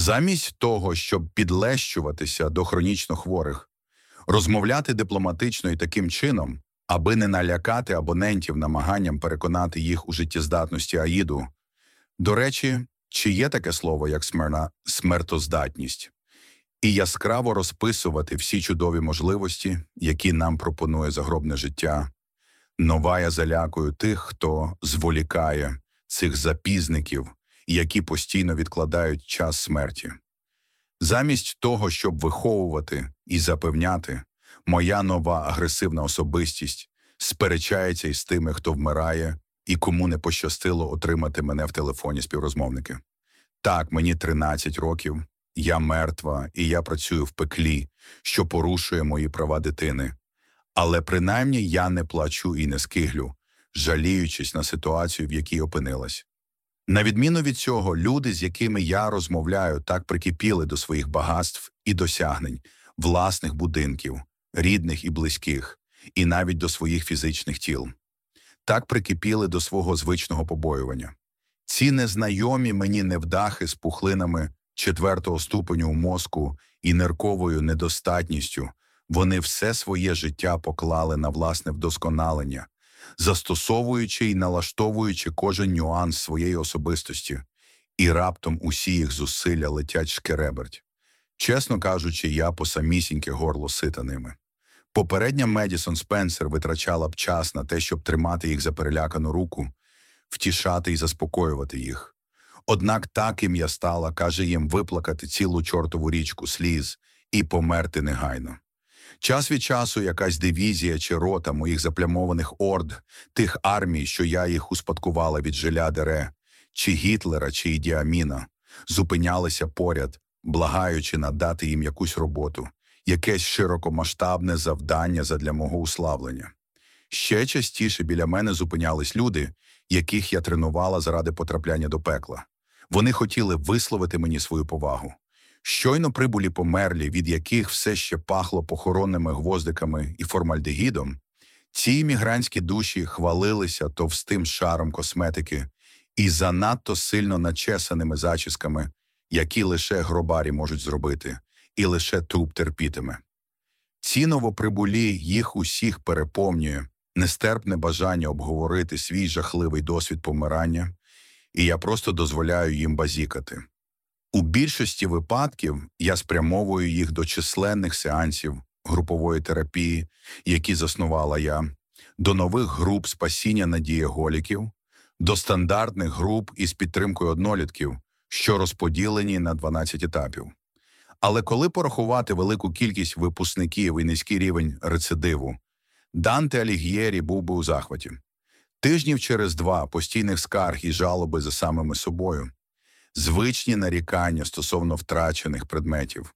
Замість того, щоб підлещуватися до хронічно хворих, розмовляти дипломатично і таким чином, аби не налякати абонентів намаганням переконати їх у життєздатності Аїду. До речі, чи є таке слово, як смерна смертоздатність, і яскраво розписувати всі чудові можливості, які нам пропонує загробне життя. Нова я залякую тих, хто зволікає цих запізників, які постійно відкладають час смерті. Замість того, щоб виховувати і запевняти, моя нова агресивна особистість сперечається із тими, хто вмирає і кому не пощастило отримати мене в телефоні співрозмовники. Так, мені 13 років, я мертва, і я працюю в пеклі, що порушує мої права дитини. Але принаймні я не плачу і не скиглю, жаліючись на ситуацію, в якій опинилась. На відміну від цього, люди, з якими я розмовляю, так прикипіли до своїх багатств і досягнень, власних будинків, рідних і близьких, і навіть до своїх фізичних тіл, так прикипіли до свого звичного побоювання. Ці незнайомі мені невдахи з пухлинами четвертого ступеню у мозку і нирковою недостатністю, вони все своє життя поклали на власне вдосконалення, застосовуючи і налаштовуючи кожен нюанс своєї особистості, і раптом усі їх зусилля летять шкереберть. Чесно кажучи, я по самісіньке горло сита ними. Попередня Медісон Спенсер витрачала б час на те, щоб тримати їх за перелякану руку, втішати і заспокоювати їх. Однак так їм я стала, каже їм виплакати цілу чортову річку сліз і померти негайно. Час від часу якась дивізія чи рота моїх заплямованих орд, тих армій, що я їх успадкувала від жиля дере, чи Гітлера, чи Ідіаміна, зупинялися поряд, благаючи надати їм якусь роботу, якесь широкомасштабне завдання задля мого уславлення. Ще частіше біля мене зупинялись люди, яких я тренувала заради потрапляння до пекла. Вони хотіли висловити мені свою повагу. Щойно прибулі померлі, від яких все ще пахло похоронними гвоздиками і формальдегідом, ці іммігрантські душі хвалилися товстим шаром косметики і занадто сильно начесаними зачісками, які лише гробарі можуть зробити, і лише труп терпітиме. Ці новоприбулі їх усіх переповнює нестерпне бажання обговорити свій жахливий досвід помирання, і я просто дозволяю їм базікати. У більшості випадків я спрямовую їх до численних сеансів групової терапії, які заснувала я, до нових груп спасіння надієголіків, до стандартних груп із підтримкою однолітків, що розподілені на 12 етапів. Але коли порахувати велику кількість випускників і низький рівень рецидиву, Данте Аліг'єрі був би у захваті. Тижнів через два постійних скарг і жалоби за самими собою, звичні нарікання стосовно втрачених предметів,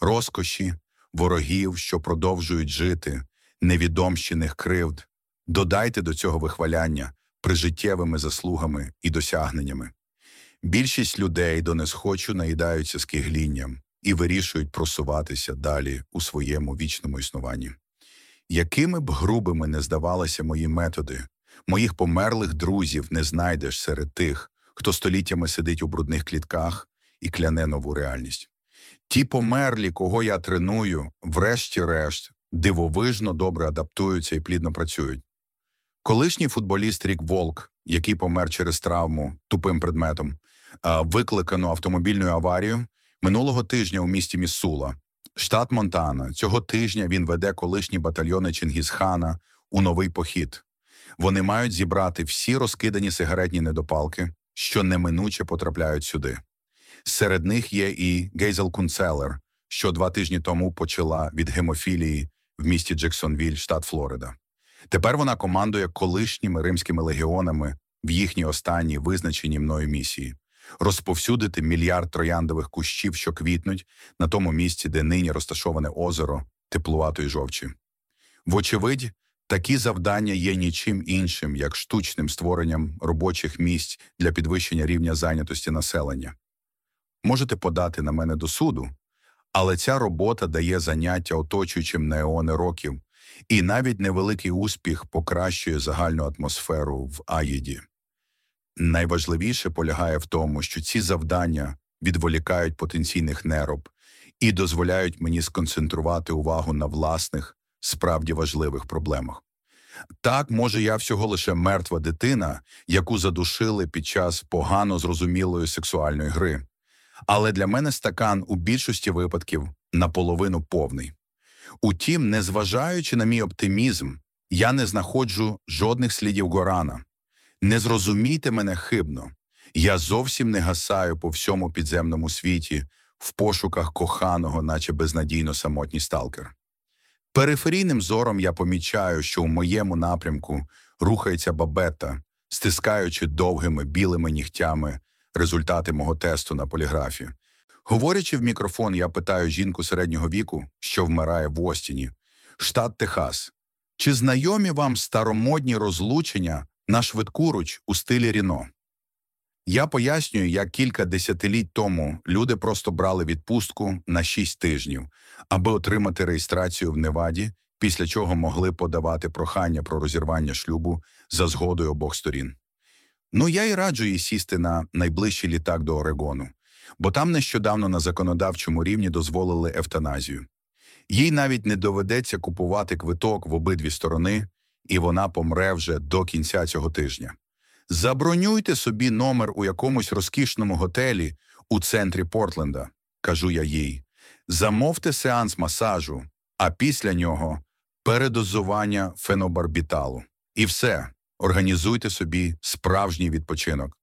розкоші, ворогів, що продовжують жити, невідомщених кривд. Додайте до цього вихваляння прижиттєвими заслугами і досягненнями. Більшість людей до несхочу наїдаються скиглінням і вирішують просуватися далі у своєму вічному існуванні. Якими б грубими не здавалися мої методи, моїх померлих друзів не знайдеш серед тих, хто століттями сидить у брудних клітках і кляне нову реальність. Ті померлі, кого я треную, врешті-решт, дивовижно добре адаптуються і плідно працюють. Колишній футболіст Рік Волк, який помер через травму тупим предметом, викликану автомобільною аварією, минулого тижня у місті Міссула, штат Монтана. Цього тижня він веде колишні батальйони Чингісхана у новий похід. Вони мають зібрати всі розкидані сигаретні недопалки, що неминуче потрапляють сюди. Серед них є і Гейзел Кунцелер, що два тижні тому почала від гемофілії в місті Джексонвіль, штат Флорида. Тепер вона командує колишніми римськими легіонами в їхній останній визначеній мною місії розповсюдити мільярд трояндових кущів, що квітнуть на тому місці, де нині розташоване озеро теплуватої жовчі. Вочевидь, такі завдання є нічим іншим, як штучним створенням робочих місць для підвищення рівня зайнятості населення. Можете подати на мене до суду, але ця робота дає заняття оточуючим на еони років, і навіть невеликий успіх покращує загальну атмосферу в Аїді. Найважливіше полягає в тому, що ці завдання відволікають потенційних нероб і дозволяють мені сконцентрувати увагу на власних, справді важливих проблемах. Так, може, я всього лише мертва дитина, яку задушили під час погано зрозумілої сексуальної гри. Але для мене стакан у більшості випадків наполовину повний. Утім, незважаючи на мій оптимізм, я не знаходжу жодних слідів Горана. Не зрозумійте мене хибно. Я зовсім не гасаю по всьому підземному світі в пошуках коханого, наче безнадійно самотній сталкер. Периферійним зором я помічаю, що у моєму напрямку рухається бабета, стискаючи довгими білими нігтями результати мого тесту на поліграфі. Говорячи в мікрофон, я питаю жінку середнього віку, що вмирає в Остіні, штат Техас. Чи знайомі вам старомодні розлучення на швидкуруч у стилі Ріно? Я пояснюю, як кілька десятиліть тому люди просто брали відпустку на шість тижнів, аби отримати реєстрацію в Неваді, після чого могли подавати прохання про розірвання шлюбу за згодою обох сторін. Ну я й раджу їй сісти на найближчий літак до Орегону, бо там нещодавно на законодавчому рівні дозволили евтаназію. Їй навіть не доведеться купувати квиток в обидві сторони, і вона помре вже до кінця цього тижня. Забронюйте собі номер у якомусь розкішному готелі у центрі Портленда, кажу я їй. Замовте сеанс масажу, а після нього передозування фенобарбіталу. І все, організуйте собі справжній відпочинок.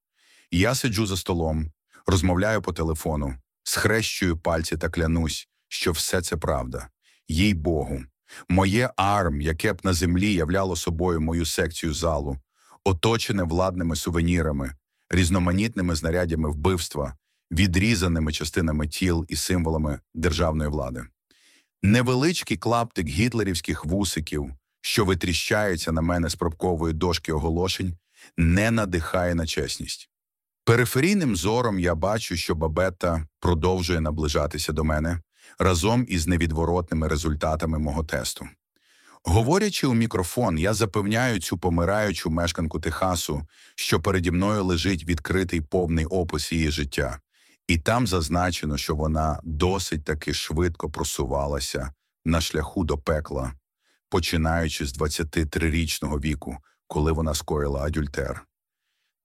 Я сиджу за столом, розмовляю по телефону, схрещую пальці та клянусь, що все це правда. Їй Богу, моє арм, яке б на землі являло собою мою секцію залу, оточене владними сувенірами, різноманітними знарядями вбивства, відрізаними частинами тіл і символами державної влади. Невеличкий клаптик гітлерівських вусиків, що витріщається на мене з пробкової дошки оголошень, не надихає на чесність. Периферійним зором я бачу, що Бабетта продовжує наближатися до мене разом із невідворотними результатами мого тесту. Говорячи у мікрофон, я запевняю цю помираючу мешканку Техасу, що переді мною лежить відкритий повний опис її життя, і там зазначено, що вона досить таки швидко просувалася на шляху до пекла, починаючи з 23-річного віку, коли вона скоїла адюльтер.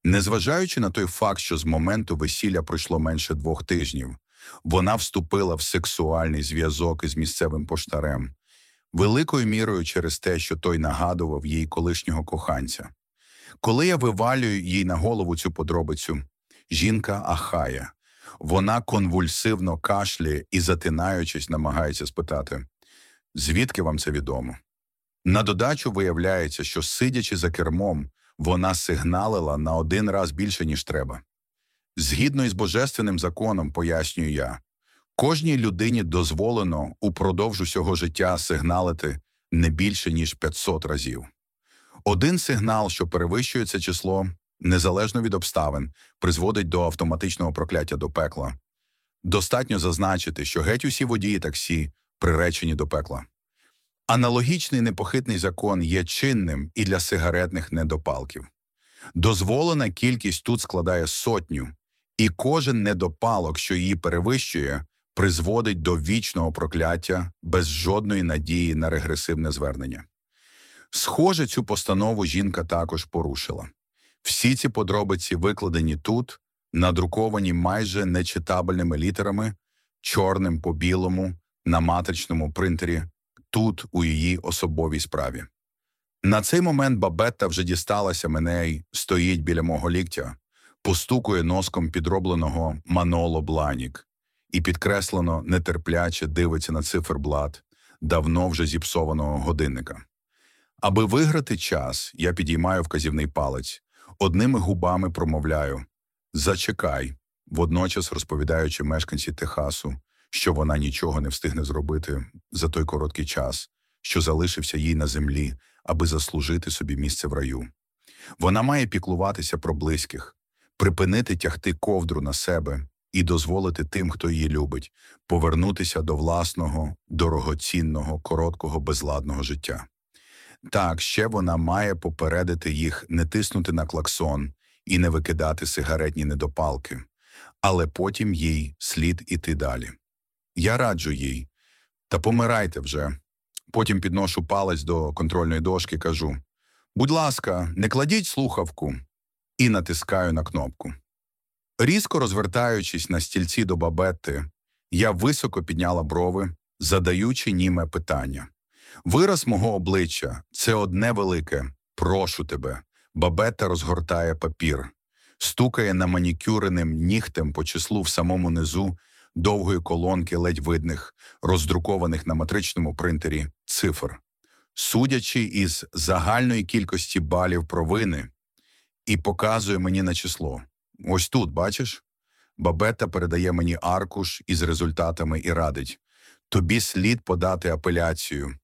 Незважаючи на той факт, що з моменту весілля пройшло менше двох тижнів, вона вступила в сексуальний зв'язок із місцевим поштарем, великою мірою через те, що той нагадував їй колишнього коханця. Коли я вивалюю їй на голову цю подробицю, жінка ахає, вона конвульсивно кашляє і, затинаючись, намагається спитати, звідки вам це відомо? На додачу виявляється, що, сидячи за кермом, вона сигналила на один раз більше, ніж треба. Згідно із божественним законом, пояснюю я, кожній людині дозволено упродовж усього життя сигналити не більше, ніж 500 разів. Один сигнал, що перевищує це число, незалежно від обставин, призводить до автоматичного прокляття до пекла. Достатньо зазначити, що геть усі водії таксі приречені до пекла. Аналогічний непохитний закон є чинним і для сигаретних недопалків. Дозволена кількість тут складає сотню, і кожен недопалок, що її перевищує, призводить до вічного прокляття без жодної надії на регресивне звернення. Схоже, цю постанову жінка також порушила. Всі ці подробиці викладені тут, надруковані майже нечитабельними літерами, чорним по білому, на матричному принтері, тут, у її особовій справі. На цей момент бабетта вже дісталася мене й стоїть біля мого ліктя, постукує носком підробленого Маноло Бланік і підкреслено нетерпляче дивиться на циферблат давно вже зіпсованого годинника. Аби виграти час, я підіймаю вказівний палець, одними губами промовляю Зачекай, водночас розповідаючи мешканці Техасу, що вона нічого не встигне зробити за той короткий час, що залишився їй на землі, аби заслужити собі місце в раю. Вона має піклуватися про близьких, припинити тягти ковдру на себе і дозволити тим, хто її любить, повернутися до власного, дорогоцінного, короткого, безладного життя. Так, ще вона має попередити їх не тиснути на клаксон і не викидати сигаретні недопалки, але потім їй слід іти далі. Я раджу їй, та помирайте вже. Потім підношу палець до контрольної дошки, кажу: будь ласка, не кладіть слухавку, і натискаю на кнопку. Різко розвертаючись на стільці до бабетти, я високо підняла брови, задаючи німе питання. Вираз мого обличчя це одне велике. Прошу тебе. Бабетта розгортає папір, стукає на манікюреним нігтем по числу в самому низу довгої колонки ледь видних, роздрукованих на матричному принтері цифр, судячи із загальної кількості балів провини, і показує мені на число. Ось тут, бачиш? Бабета передає мені аркуш із результатами і радить тобі слід подати апеляцію.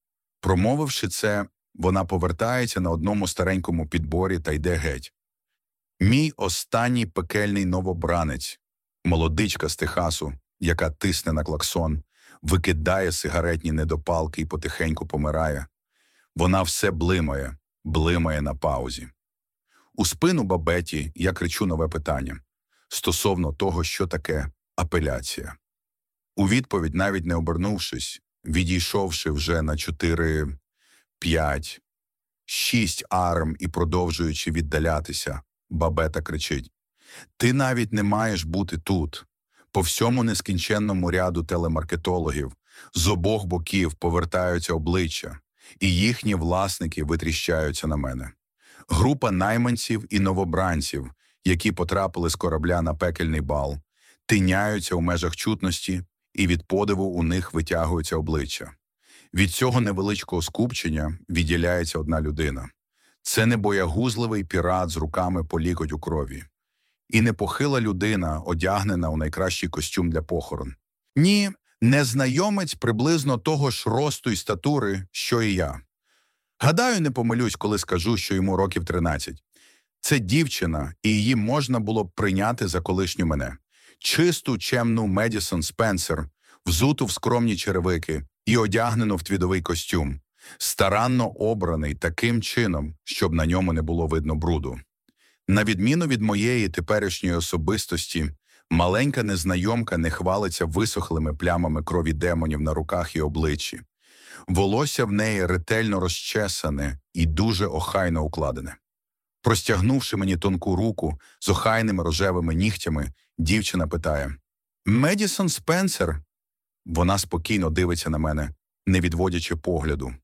Промовивши це, вона повертається на одному старенькому підборі та йде геть. Мій останній пекельний новобранець, молодичка з Техасу, яка тисне на клаксон, викидає сигаретні недопалки і потихеньку помирає. Вона все блимає, блимає на паузі. У спину бабеті я кричу нове питання стосовно того, що таке апеляція. У відповідь, навіть не обернувшись, відійшовши вже на чотири, п'ять, шість арм і продовжуючи віддалятися, бабета кричить: Ти навіть не маєш бути тут. По всьому нескінченному ряду телемаркетологів з обох боків повертаються обличчя, і їхні власники витріщаються на мене. Група найманців і новобранців, які потрапили з корабля на пекельний бал, тиняються у межах чутності, і від подиву у них витягуються обличчя. Від цього невеличкого скупчення відділяється одна людина. Це не боягузливий пірат з руками по лікоть у крові, і непохила людина, одягнена у найкращий костюм для похорон. Ні, незнайомець приблизно того ж росту і статури, що і я. Гадаю, не помилюсь, коли скажу, що йому років 13. Це дівчина, і її можна було б прийняти за колишню мене. Чисту, чемну Медісон Спенсер, взуту в скромні черевики і одягнену в твідовий костюм, старанно обраний таким чином, щоб на ньому не було видно бруду. На відміну від моєї теперішньої особистості, маленька незнайомка не хвалиться висохлими плямами крові демонів на руках і обличчі. Волосся в неї ретельно розчесане і дуже охайно укладене. Простягнувши мені тонку руку з охайними рожевими нігтями, дівчина питає Медісон Спенсер. Вона спокійно дивиться на мене, не відводячи погляду.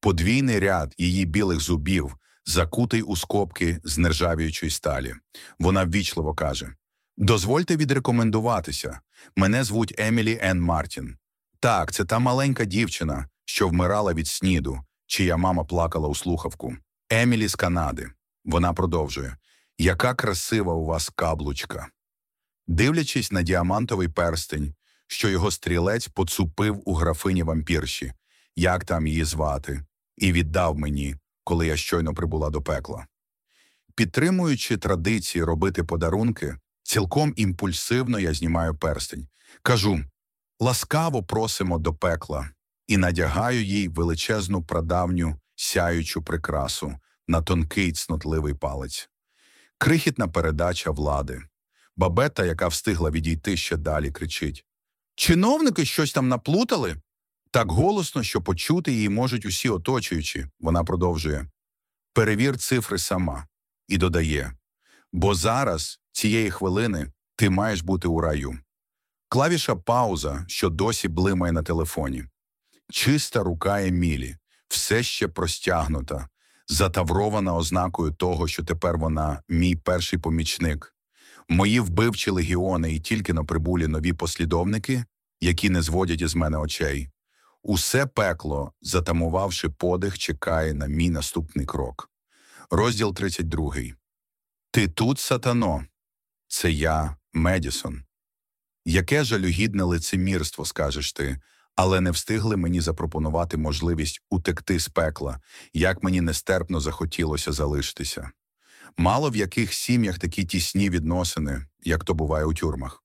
Подвійний ряд її білих зубів, закутий у скобки з нержавіючої сталі. Вона ввічливо каже: Дозвольте відрекомендуватися. Мене звуть Емілі Енн Мартін. Так, це та маленька дівчина, що вмирала від сніду, чия мама плакала у слухавку. Емілі з Канади. Вона продовжує Яка красива у вас каблучка. Дивлячись на діамантовий перстень, що його стрілець поцупив у графині вампірші, як там її звати, і віддав мені, коли я щойно прибула до пекла. Підтримуючи традиції робити подарунки, цілком імпульсивно я знімаю перстень. Кажу ласкаво просимо до пекла і надягаю їй величезну прадавню сяючу прикрасу на тонкий цнотливий палець. Крихітна передача влади. Бабета, яка встигла відійти ще далі, кричить Чиновники щось там наплутали? Так голосно, що почути її можуть усі оточуючі, вона продовжує. Перевір цифри сама і додає бо зараз, цієї хвилини, ти маєш бути у раю. Клавіша пауза, що досі блимає на телефоні. Чиста рука Емілі, все ще простягнута, затаврована ознакою того, що тепер вона мій перший помічник. Мої вбивчі легіони і тільки на прибулі нові послідовники, які не зводять із мене очей. Усе пекло, затамувавши подих, чекає на мій наступний крок. Розділ 32. Ти тут, сатано. Це я, Медісон. Яке жалюгідне лицемірство, скажеш ти, але не встигли мені запропонувати можливість утекти з пекла, як мені нестерпно захотілося залишитися. Мало в яких сім'ях такі тісні відносини, як то буває у тюрмах.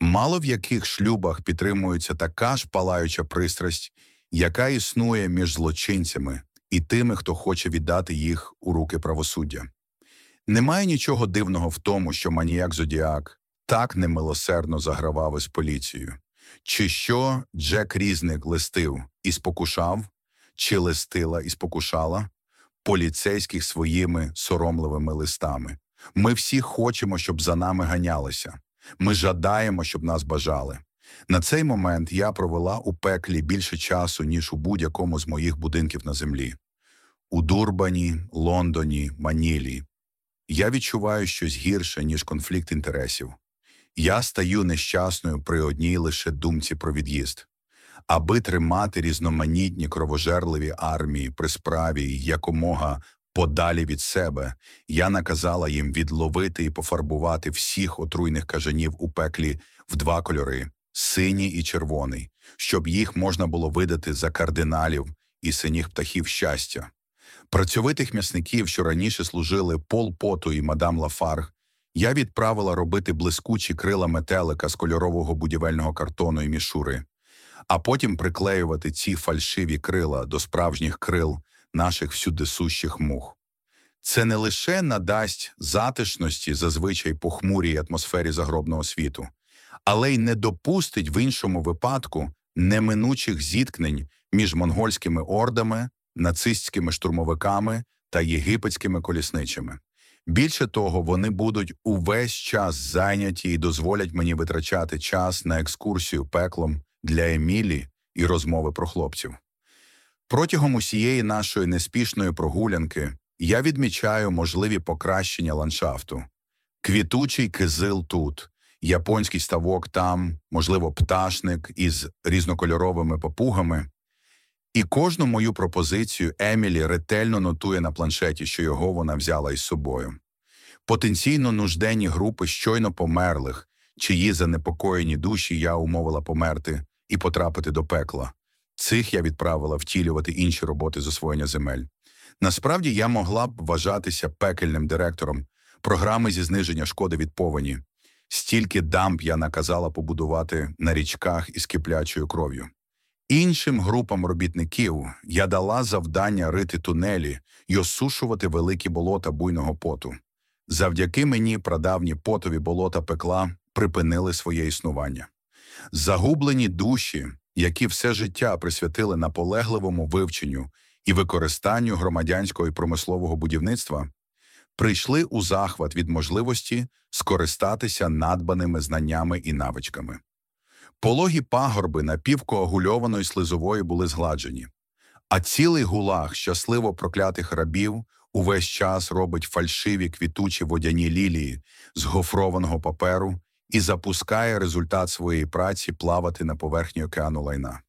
Мало в яких шлюбах підтримується така ж палаюча пристрасть, яка існує між злочинцями і тими, хто хоче віддати їх у руки правосуддя. Немає нічого дивного в тому, що маніяк Зодіак, так немилосердно загравав із поліцією? Чи що Джек Різник листив і спокушав, чи листила і спокушала поліцейських своїми соромливими листами? Ми всі хочемо, щоб за нами ганялися. Ми жадаємо, щоб нас бажали. На цей момент я провела у пеклі більше часу, ніж у будь-якому з моїх будинків на землі. У Дурбані, Лондоні, Манілі. Я відчуваю щось гірше, ніж конфлікт інтересів. Я стаю нещасною при одній лише думці про від'їзд. Аби тримати різноманітні кровожерливі армії при справі якомога подалі від себе, я наказала їм відловити і пофарбувати всіх отруйних кажанів у пеклі в два кольори синій і червоний, щоб їх можна було видати за кардиналів і синіх птахів щастя. Працьовитих м'ясників, що раніше служили Пол Поту і мадам Лафарг, я відправила робити блискучі крила метелика з кольорового будівельного картону і мішури, а потім приклеювати ці фальшиві крила до справжніх крил наших всюдисущих мух. Це не лише надасть затишності зазвичай похмурій атмосфері загробного світу, але й не допустить в іншому випадку неминучих зіткнень між монгольськими ордами, нацистськими штурмовиками та єгипетськими колісничими. Більше того, вони будуть увесь час зайняті і дозволять мені витрачати час на екскурсію пеклом для Емілі і розмови про хлопців. Протягом усієї нашої неспішної прогулянки я відмічаю можливі покращення ландшафту. Квітучий кизил тут, японський ставок там, можливо, пташник із різнокольоровими попугами. І кожну мою пропозицію Емілі ретельно нотує на планшеті, що його вона взяла із собою. Потенційно нужденні групи щойно померлих, чиї занепокоєні душі я умовила померти і потрапити до пекла. Цих я відправила втілювати інші роботи з освоєння земель. Насправді я могла б вважатися пекельним директором програми зі зниження шкоди від повені. Стільки дамб я наказала побудувати на річках із киплячою кров'ю. Іншим групам робітників я дала завдання рити тунелі й осушувати великі болота буйного поту. Завдяки мені прадавні потові болота пекла припинили своє існування. Загублені душі, які все життя присвятили наполегливому вивченню і використанню громадянського і промислового будівництва, прийшли у захват від можливості скористатися надбаними знаннями і навичками. Пологі пагорби напівкоагульованої слизової були згладжені, а цілий гулаг щасливо проклятих рабів увесь час робить фальшиві квітучі водяні лілії з гофрованого паперу і запускає результат своєї праці плавати на поверхні океану лайна.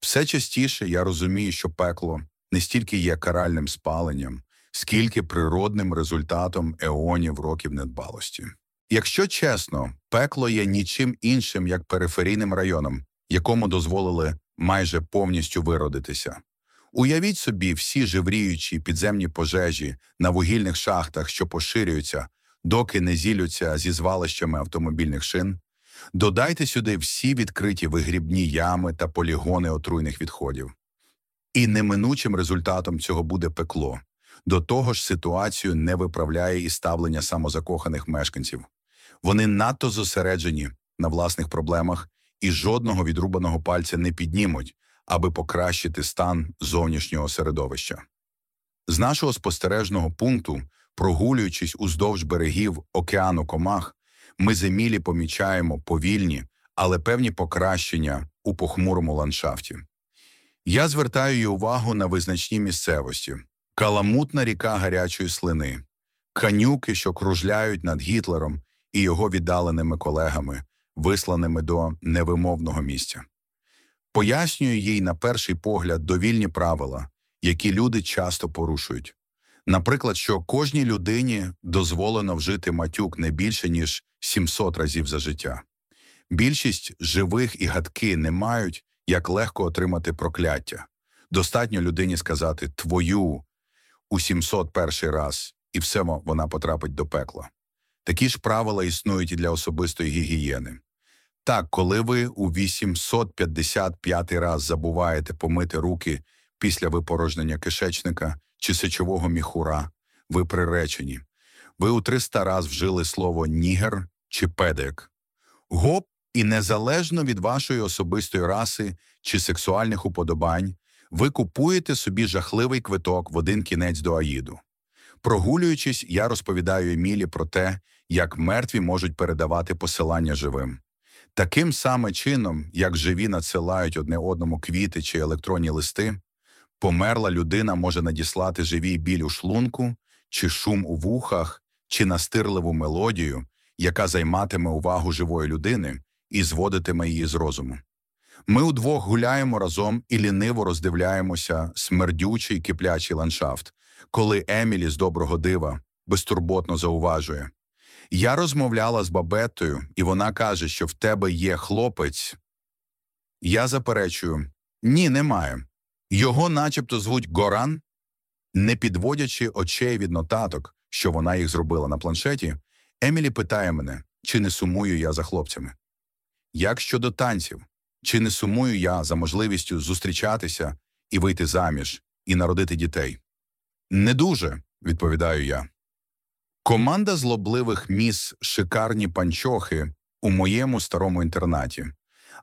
Все частіше я розумію, що пекло не стільки є каральним спаленням, скільки природним результатом еонів років недбалості. Якщо чесно, пекло є нічим іншим, як периферійним районом, якому дозволили майже повністю виродитися. Уявіть собі всі живріючі підземні пожежі на вугільних шахтах, що поширюються, доки не зілються зі звалищами автомобільних шин. Додайте сюди всі відкриті вигрібні ями та полігони отруйних відходів. І неминучим результатом цього буде пекло. До того ж, ситуацію не виправляє і ставлення самозакоханих мешканців. Вони надто зосереджені на власних проблемах і жодного відрубаного пальця не піднімуть, аби покращити стан зовнішнього середовища. З нашого спостережного пункту, прогулюючись уздовж берегів океану Комах, ми з Емілі помічаємо повільні, але певні покращення у похмурому ландшафті. Я звертаю увагу на визначні місцевості каламутна ріка гарячої слини, канюки, що кружляють над Гітлером і його віддаленими колегами, висланими до невимовного місця. Пояснюю їй на перший погляд довільні правила, які люди часто порушують. Наприклад, що кожній людині дозволено вжити матюк не більше, ніж 700 разів за життя. Більшість живих і гадки не мають як легко отримати прокляття. Достатньо людині сказати твою у 701 раз, і все вона потрапить до пекла. Такі ж правила існують і для особистої гігієни. Так, коли ви у 855 раз забуваєте помити руки після випорожнення кишечника чи сечового міхура, ви приречені. Ви у 300 раз вжили слово нігер чи педик. Гоп і незалежно від вашої особистої раси чи сексуальних уподобань, ви купуєте собі жахливий квиток в один кінець до Аїду. Прогулюючись, я розповідаю Емілі про те, як мертві можуть передавати посилання живим. Таким саме чином, як живі надсилають одне одному квіти чи електронні листи, померла людина може надіслати живій біль у шлунку, чи шум у вухах, чи настирливу мелодію, яка займатиме увагу живої людини і зводитиме її з розуму. Ми удвох гуляємо разом і ліниво роздивляємося смердючий киплячий ландшафт, коли Емілі з доброго дива безтурботно зауважує. Я розмовляла з бабеттою, і вона каже, що в тебе є хлопець. Я заперечую ні, немає. Його начебто звуть Горан, не підводячи очей від нотаток, що вона їх зробила на планшеті, Емілі питає мене, чи не сумую я за хлопцями. Як щодо танців, чи не сумую я за можливістю зустрічатися і вийти заміж, і народити дітей? Не дуже, відповідаю я. Команда злобливих міс шикарні панчохи у моєму старому інтернаті,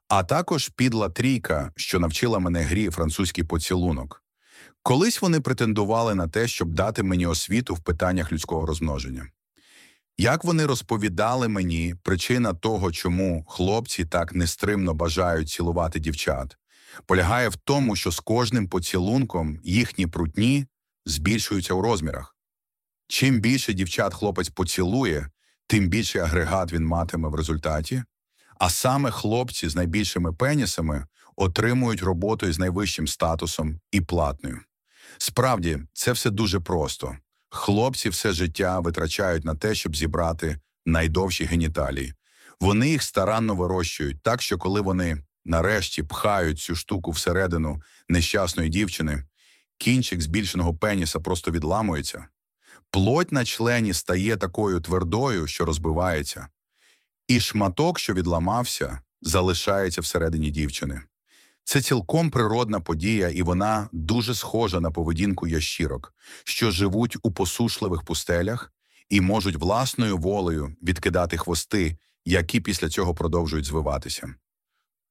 а також підла трійка, що навчила мене грі французький поцілунок. Колись вони претендували на те, щоб дати мені освіту в питаннях людського розмноження. Як вони розповідали мені причина того, чому хлопці так нестримно бажають цілувати дівчат, полягає в тому, що з кожним поцілунком їхні прутні збільшуються у розмірах. Чим більше дівчат хлопець поцілує, тим більший агрегат він матиме в результаті, а саме хлопці з найбільшими пенісами отримують роботу із найвищим статусом і платною. Справді, це все дуже просто. Хлопці все життя витрачають на те, щоб зібрати найдовші геніталії. Вони їх старанно вирощують, так що коли вони нарешті пхають цю штуку всередину нещасної дівчини, кінчик збільшеного пеніса просто відламується. Плоть на члені стає такою твердою, що розбивається, і шматок, що відламався, залишається всередині дівчини. Це цілком природна подія, і вона дуже схожа на поведінку ящірок, що живуть у посушливих пустелях і можуть власною волею відкидати хвости, які після цього продовжують звиватися.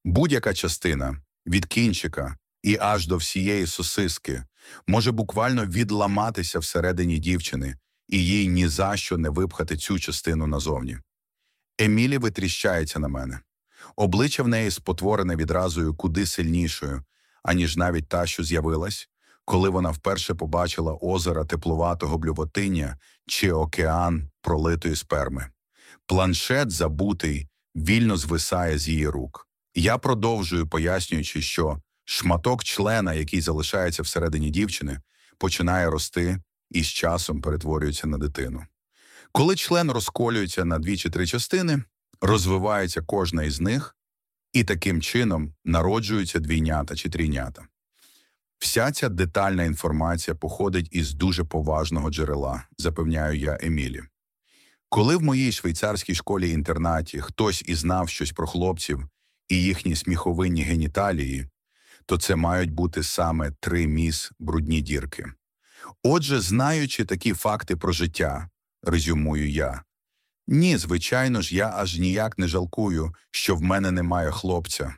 Будь-яка частина від кінчика і аж до всієї сосиски може буквально відламатися всередині дівчини, і їй ні за що не випхати цю частину назовні. Емілі витріщається на мене. Обличчя в неї спотворене відразою куди сильнішою, аніж навіть та, що з'явилась, коли вона вперше побачила озера теплуватого блювотиння чи океан пролитої сперми. Планшет, забутий, вільно звисає з її рук. Я продовжую, пояснюючи, що шматок члена, який залишається всередині дівчини, починає рости і з часом перетворюється на дитину. Коли член розколюється на дві чи три частини, розвивається кожна із них, і таким чином народжуються двійнята чи трійнята. Вся ця детальна інформація походить із дуже поважного джерела, запевняю я Емілі. Коли в моїй швейцарській школі інтернаті хтось і знав щось про хлопців і їхні сміховинні геніталії, то це мають бути саме три міс брудні дірки. Отже, знаючи такі факти про життя, резюмую я, ні, звичайно ж, я аж ніяк не жалкую, що в мене немає хлопця.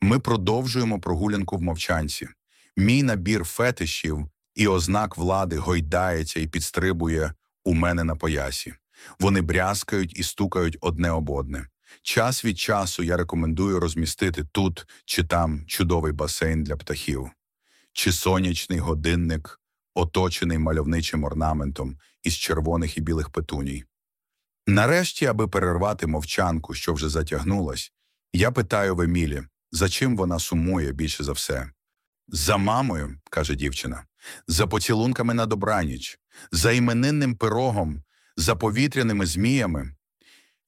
Ми продовжуємо прогулянку в мовчанці. Мій набір фетишів і ознак влади гойдається і підстрибує у мене на поясі. Вони брязкають і стукають одне об одне. Час від часу я рекомендую розмістити тут чи там чудовий басейн для птахів, чи сонячний годинник, оточений мальовничим орнаментом із червоних і білих петуній. Нарешті, аби перервати мовчанку, що вже затягнулась, я питаю в Емілі, за чим вона сумує більше за все. За мамою, каже дівчина, за поцілунками на добраніч, за іменинним пирогом, за повітряними зміями.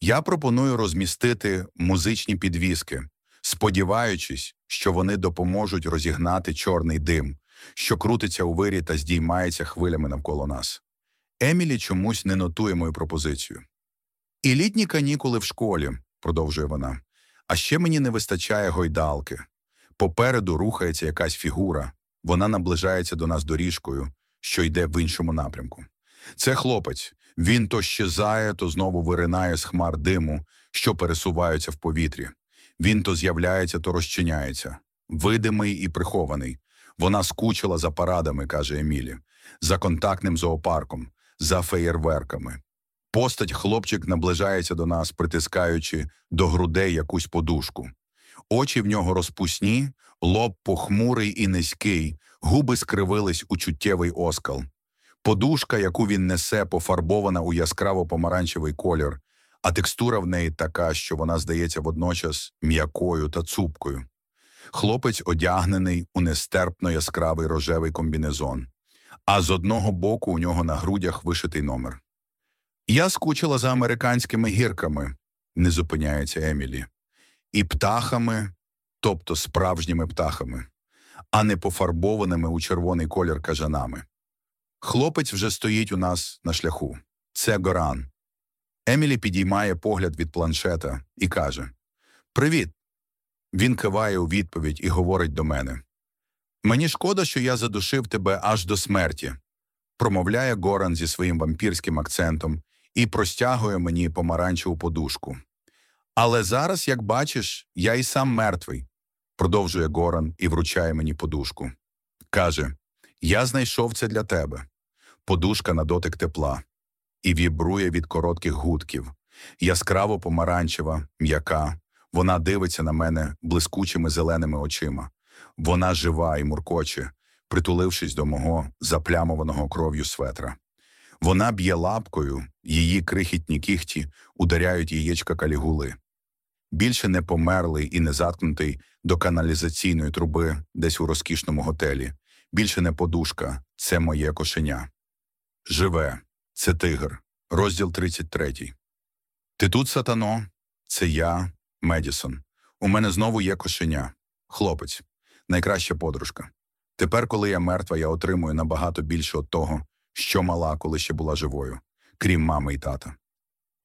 Я пропоную розмістити музичні підвіски, сподіваючись, що вони допоможуть розігнати чорний дим, що крутиться у вирі та здіймається хвилями навколо нас. Емілі чомусь не нотує мою пропозицію. І літні канікули в школі, продовжує вона. А ще мені не вистачає гойдалки. Попереду рухається якась фігура, вона наближається до нас доріжкою, що йде в іншому напрямку. Це хлопець, Він то щезає, то знову виринає з хмар диму, що пересуваються в повітрі. Він то з'являється, то розчиняється. Видимий і прихований. Вона скучила за парадами, каже Емілі, за контактним зоопарком, за феєрверками. Постать хлопчик наближається до нас, притискаючи до грудей якусь подушку. Очі в нього розпусні, лоб похмурий і низький, губи скривились у чуттєвий оскал. Подушка, яку він несе, пофарбована у яскраво помаранчевий колір, а текстура в неї така, що вона здається водночас м'якою та цупкою. Хлопець одягнений у нестерпно яскравий рожевий комбінезон, а з одного боку у нього на грудях вишитий номер. Я скучила за американськими гірками, не зупиняється Емілі, і птахами, тобто справжніми птахами, а не пофарбованими у червоний колір кажанами. Хлопець вже стоїть у нас на шляху. Це Горан. Емілі підіймає погляд від планшета і каже: Привіт. Він киває у відповідь і говорить до мене. Мені шкода, що я задушив тебе аж до смерті, промовляє Горан зі своїм вампірським акцентом і простягує мені помаранчеву подушку. Але зараз, як бачиш, я і сам мертвий, продовжує Горан і вручає мені подушку. Каже: Я знайшов це для тебе. Подушка на дотик тепла і вібрує від коротких гудків. Яскраво помаранчева, м'яка. Вона дивиться на мене блискучими зеленими очима. Вона жива і муркоче, притулившись до мого заплямованого кров'ю светра. Вона б'є лапкою, її крихітні кіхті ударяють яєчка калігули. Більше не померлий і не заткнутий до каналізаційної труби десь у розкішному готелі. Більше не подушка, це моє кошеня. Живе, це тигр. Розділ 33. Ти тут, сатано? Це я, Медісон. У мене знову є кошеня. Хлопець, найкраща подружка. Тепер, коли я мертва, я отримую набагато більше от того, що мала, коли ще була живою, крім мами і тата.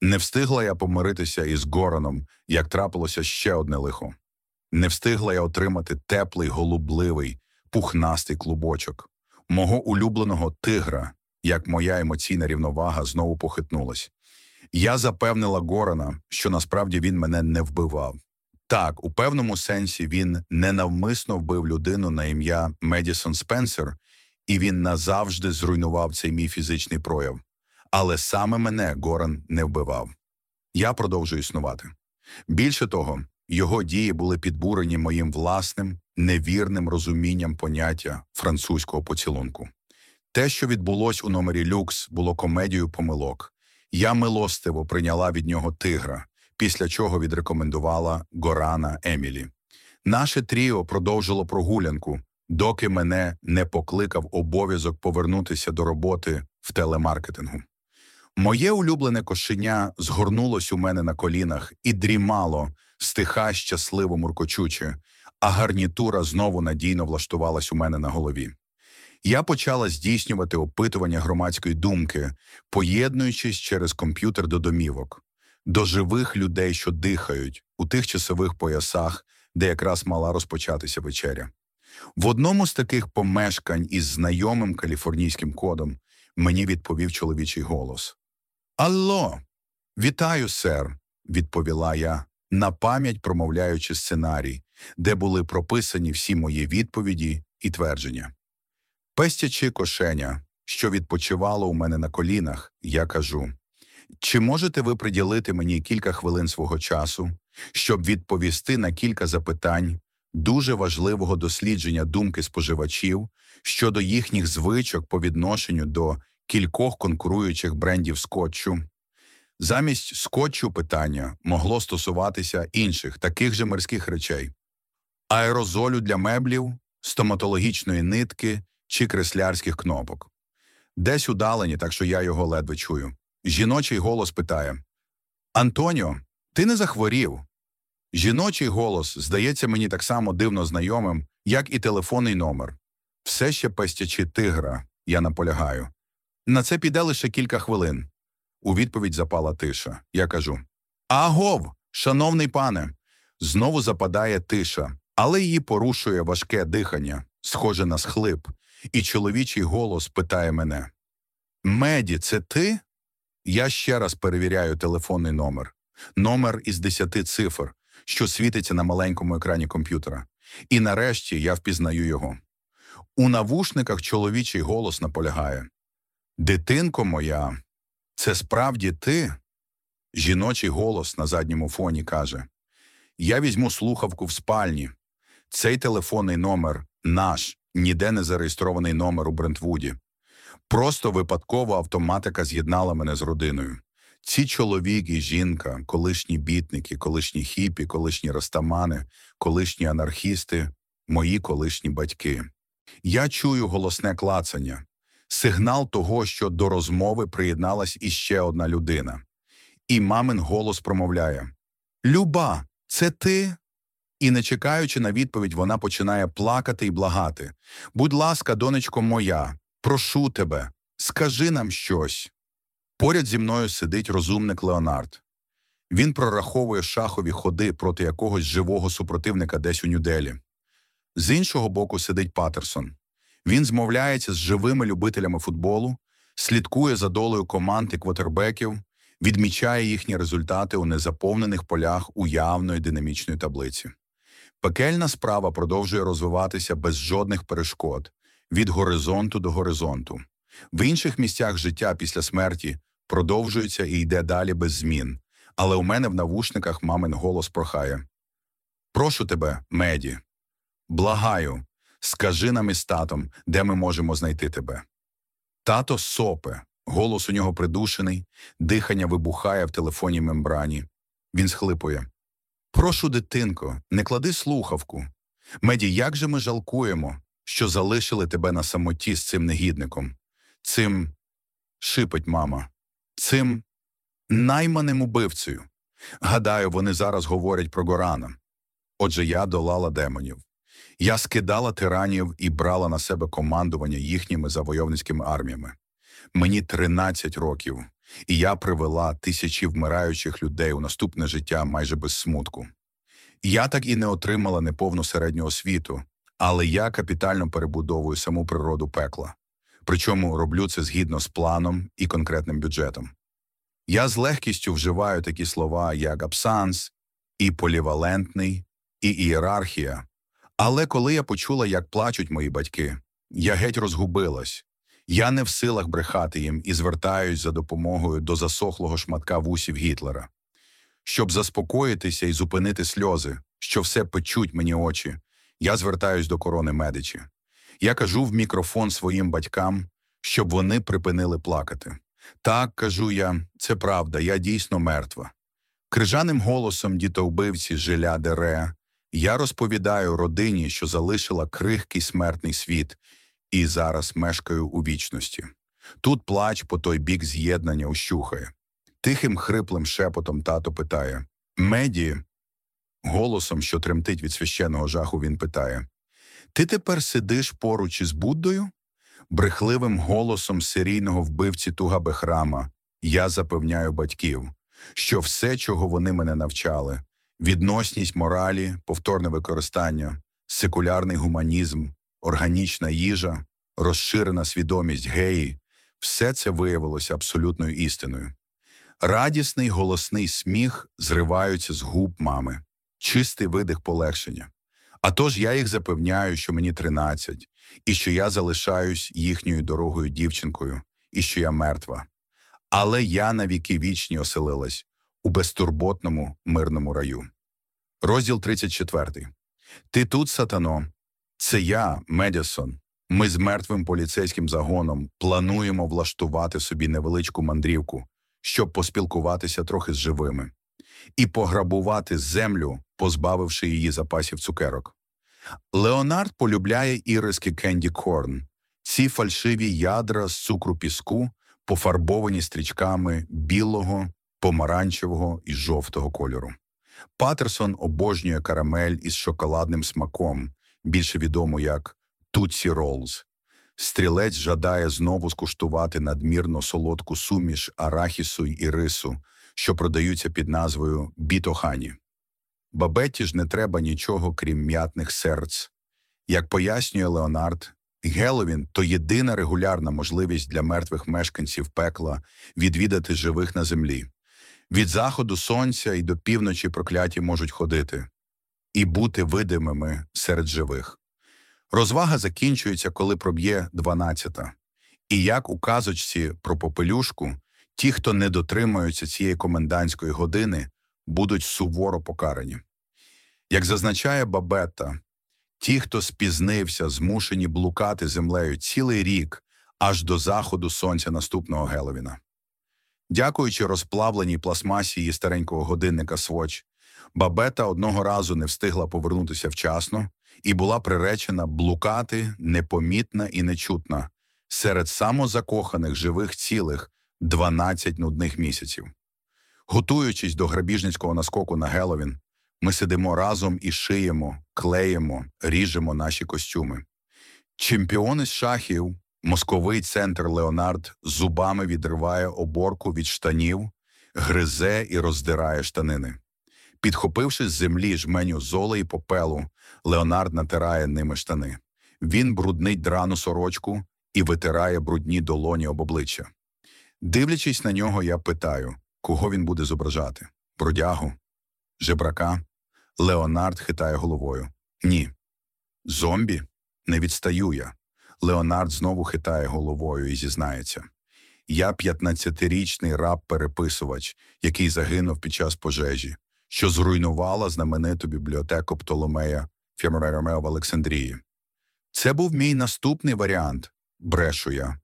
Не встигла я помиритися із Гораном, як трапилося ще одне лихо. Не встигла я отримати теплий, голубливий, пухнастий клубочок, мого улюбленого тигра, як моя емоційна рівновага знову похитнулась. Я запевнила Горана, що насправді він мене не вбивав. Так, у певному сенсі він ненавмисно вбив людину на ім'я Медісон Спенсер, і він назавжди зруйнував цей мій фізичний прояв. Але саме мене Горан не вбивав. Я продовжую існувати. Більше того, його дії були підбурені моїм власним, невірним розумінням поняття французького поцілунку. Те, що відбулось у номері люкс, було комедією помилок. Я милостиво прийняла від нього тигра, після чого відрекомендувала Горана Емілі. Наше тріо продовжило прогулянку, доки мене не покликав обов'язок повернутися до роботи в телемаркетингу. Моє улюблене кошеня згорнулось у мене на колінах і дрімало, стиха щасливо муркочуче, а гарнітура знову надійно влаштувалась у мене на голові. Я почала здійснювати опитування громадської думки, поєднуючись через комп'ютер до домівок, до живих людей, що дихають, у тих часових поясах, де якраз мала розпочатися вечеря. В одному з таких помешкань із знайомим каліфорнійським кодом мені відповів чоловічий голос. Алло, вітаю, сер, відповіла я, на пам'ять промовляючи сценарій, де були прописані всі мої відповіді і твердження. Пестячи кошеня, що відпочивало у мене на колінах, я кажу чи можете ви приділити мені кілька хвилин свого часу, щоб відповісти на кілька запитань дуже важливого дослідження думки споживачів щодо їхніх звичок по відношенню до кількох конкуруючих брендів скотчу? Замість скотчу питання могло стосуватися інших таких же мирських речей аерозолю для меблів, стоматологічної нитки чи креслярських кнопок. Десь удалені, так що я його ледве чую. Жіночий голос питає Антоніо, ти не захворів. Жіночий голос здається мені так само дивно знайомим, як і телефонний номер. Все ще пестячи тигра, я наполягаю. На це піде лише кілька хвилин. У відповідь запала тиша. Я кажу Агов, шановний пане. Знову западає тиша, але її порушує важке дихання, схоже на схлип, і чоловічий голос питає мене Меді, це ти? Я ще раз перевіряю телефонний номер. Номер із десяти цифр, що світиться на маленькому екрані комп'ютера. І нарешті я впізнаю його. У навушниках чоловічий голос наполягає: Дитинко моя, це справді ти? Жіночий голос на задньому фоні каже: Я візьму слухавку в спальні. Цей телефонний номер наш, ніде не зареєстрований номер у Брентвуді. Просто випадково автоматика з'єднала мене з родиною. Ці чоловік і жінка, колишні бітники, колишні хіпі, колишні ростамани, колишні анархісти, мої колишні батьки. Я чую голосне клацання, сигнал того, що до розмови приєдналась іще одна людина. І мамин голос промовляє: Люба, це ти? І, не чекаючи на відповідь, вона починає плакати і благати. Будь ласка, донечко моя, прошу тебе, скажи нам щось. Поряд зі мною сидить розумник Леонард. Він прораховує шахові ходи проти якогось живого супротивника десь у Нюделі. З іншого боку сидить Патерсон. Він змовляється з живими любителями футболу, слідкує за долею команд і квотербеків, відмічає їхні результати у незаповнених полях уявної динамічної таблиці. Пекельна справа продовжує розвиватися без жодних перешкод від горизонту до горизонту. В інших місцях життя після смерті продовжується і йде далі без змін. Але у мене в навушниках мамин голос прохає: Прошу тебе, меді, благаю, скажи нам із татом, де ми можемо знайти тебе. Тато сопе, голос у нього придушений, дихання вибухає в телефонній мембрані. Він схлипує. Прошу, дитинко, не клади слухавку. Меді, як же ми жалкуємо, що залишили тебе на самоті з цим негідником? Цим, шипить мама, цим найманим убивцею. Гадаю, вони зараз говорять про Горана. Отже, я долала демонів. Я скидала тиранів і брала на себе командування їхніми завойовницькими арміями. Мені 13 років, і я привела тисячі вмираючих людей у наступне життя майже без смутку. Я так і не отримала неповну середню освіту, але я капітально перебудовую саму природу пекла. Причому роблю це згідно з планом і конкретним бюджетом. Я з легкістю вживаю такі слова, як абсанс, і полівалентний, і ієрархія. Але коли я почула, як плачуть мої батьки, я геть розгубилась. Я не в силах брехати їм і звертаюсь за допомогою до засохлого шматка вусів Гітлера. Щоб заспокоїтися і зупинити сльози, що все печуть мені очі, я звертаюсь до корони медичі. Я кажу в мікрофон своїм батькам, щоб вони припинили плакати. Так, кажу я, це правда, я дійсно мертва. Крижаним голосом дітовбивці Жиля Дере я розповідаю родині, що залишила крихкий смертний світ, і зараз мешкаю у вічності. Тут плач по той бік з'єднання ущухає. Тихим хриплим шепотом тато питає Меді, голосом, що тремтить від священного жаху, він питає Ти тепер сидиш поруч із Буддою? Брехливим голосом серійного вбивці Туга Бехрама я запевняю батьків, що все, чого вони мене навчали відносність моралі, повторне використання, секулярний гуманізм, органічна їжа, розширена свідомість геї, все це виявилося абсолютною істиною. Радісний голосний сміх зриваються з губ мами, чистий видих полегшення. А тож я їх запевняю, що мені 13, і що я залишаюсь їхньою дорогою дівчинкою, і що я мертва. Але я навіки вічні оселилась у безтурботному мирному раю. Розділ 34. Ти тут, сатано. Це я, Медісон. Ми з мертвим поліцейським загоном плануємо влаштувати собі невеличку мандрівку, щоб поспілкуватися трохи з живими, і пограбувати землю, позбавивши її запасів цукерок. Леонард полюбляє іриски Кенді Корн, ці фальшиві ядра з цукру піску, пофарбовані стрічками білого, помаранчевого і жовтого кольору. Патерсон обожнює карамель із шоколадним смаком, більше відомо як Тутсі Роллз. Стрілець жадає знову скуштувати надмірно солодку суміш арахісу й ірису, що продаються під назвою бітохані. Бабетті ж не треба нічого, крім м'ятних серць. Як пояснює Леонард, Геловін то єдина регулярна можливість для мертвих мешканців пекла відвідати живих на землі. Від заходу сонця і до півночі прокляті можуть ходити і бути видимими серед живих. Розвага закінчується, коли проб'є дванадцята. І як у казочці про попелюшку, ті, хто не дотримуються цієї комендантської години, будуть суворо покарані. Як зазначає Бабетта, ті, хто спізнився, змушені блукати землею цілий рік аж до заходу сонця наступного Геловіна. Дякуючи розплавленій пластмасі її старенького годинника Своч, Бабета одного разу не встигла повернутися вчасно і була приречена блукати непомітна і нечутна серед самозакоханих живих цілих 12 нудних місяців. Готуючись до грабіжницького наскоку на Геловін, ми сидимо разом і шиємо, клеїмо, ріжемо наші костюми. Чемпіон із шахів, московий центр Леонард зубами відриває оборку від штанів, гризе і роздирає штанини. Підхопивши з землі жменю золи і попелу, Леонард натирає ними штани. Він бруднить драну сорочку і витирає брудні долоні об обличчя. Дивлячись на нього, я питаю, кого він буде зображати? Бродягу? Жебрака? Леонард хитає головою. Ні. Зомбі? Не відстаю я. Леонард знову хитає головою і зізнається. Я 15-річний раб-переписувач, який загинув під час пожежі, що зруйнувала знамениту бібліотеку Птоломея Фємереромео в Олександрії. Це був мій наступний варіант, брешу я.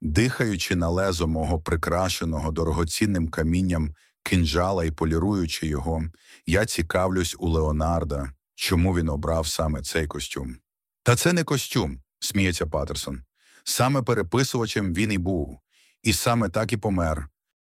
Дихаючи на лезо мого прикрашеного дорогоцінним камінням кинджала і поліруючи його, я цікавлюсь у Леонарда, чому він обрав саме цей костюм. Та це не костюм, сміється Патерсон. Саме переписувачем він і був, і саме так і помер,